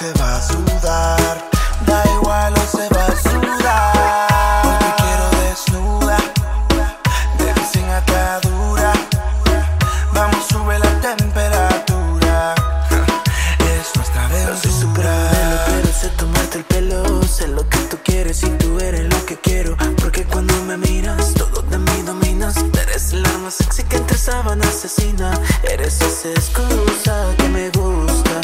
se va a sudar. Da igual o se va a sudar. Hoy te quiero desnuda, de sin atadura. Vamos, sube la temperatura. Es nuestra aventura. Pero sé tomarte el pelo, sé lo que tú quieres y tú eres lo que quiero. Porque cuando me miras, todo de mí dominas. Eres el arma sexy que entre sábana asesina. Eres esa excusa que me gusta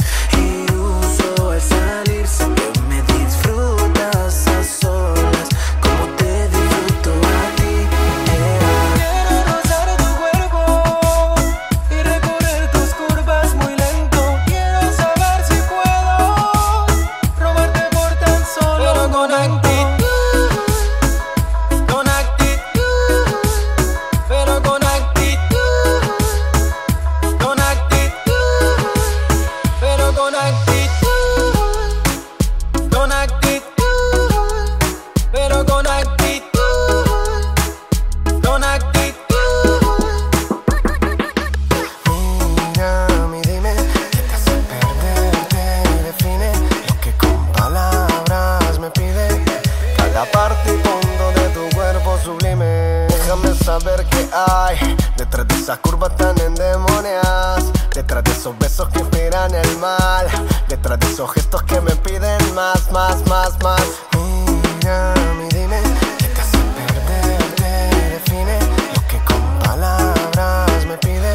detrás de esas curvas tan endemoniadas. Detrás de esos besos que inspiran el mal. Detrás de esos gestos que me piden más, más, más, más. Mira, mi dime, ¿qué te hace perderte? Define lo que con palabras me pide.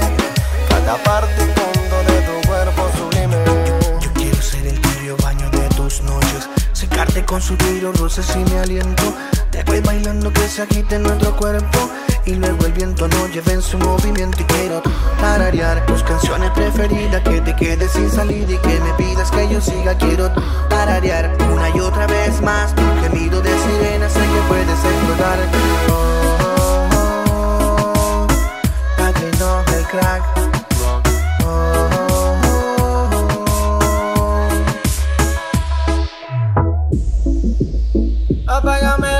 Cada parte y fondo de tu cuerpo sublime. Yo quiero ser el tibio baño de tus noches, secarte con suspiros, roces y mi aliento. Después bailando que se agite nuestro cuerpo y luego el viento no lleva en su movimiento y quiero tararear tus canciones preferidas Que te quedes sin salida y que me pidas que yo siga Quiero tararear una y otra vez más Tu gemido de sirena sé que puedes explotar. Oh, oh, oh, oh el crack. Apágame.